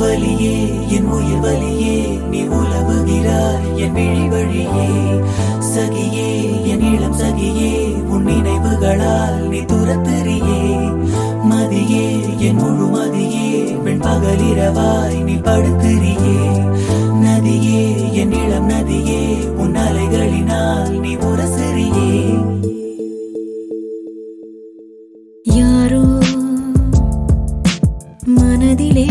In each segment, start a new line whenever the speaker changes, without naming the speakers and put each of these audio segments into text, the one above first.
வழியே என் உயிர் வழியே நீ உலவுகிறாய் என் விழி வழியே. சகியே என் இளம் சகியே உன் நினைவுகளால் நீ துரத்தெறியே. மதியே என் முழு மதியே பெண் பகலிரவாய் நீ படுத்தெறியே. நதியே என் இளம் நதியே உன் அலைகளினால் நீ உரசெறியே.
யாரோ மனதிலே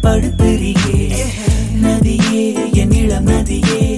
படுத்திருக்கே. நதியே என் இளம் நதியே.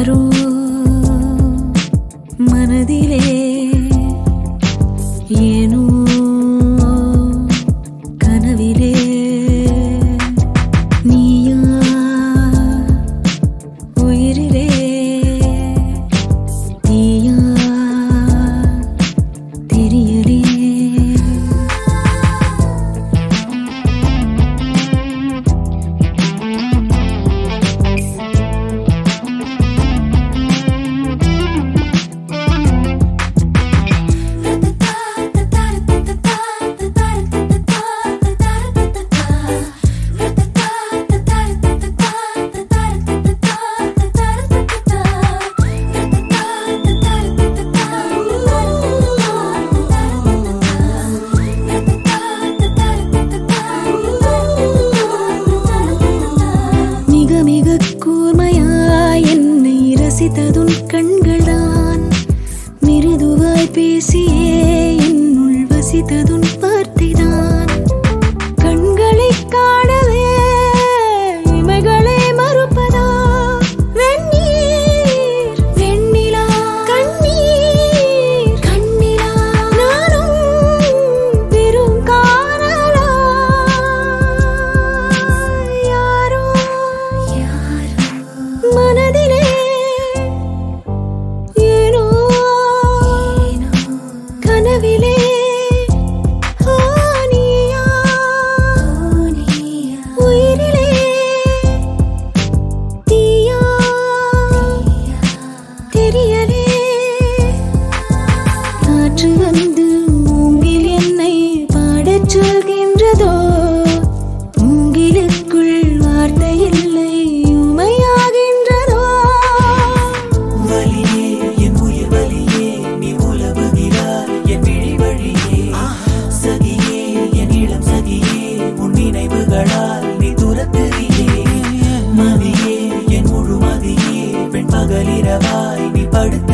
யாரோ மனதிலே மிருதுவாய் பேசியே என்னுள் வசித்ததுன் கண்களால் நீ துரத்துறியே மதியே என் முழு மதியே பெண் பகலிரவாய் நீ படுத்து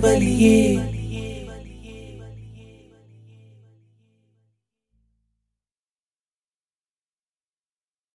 பலியே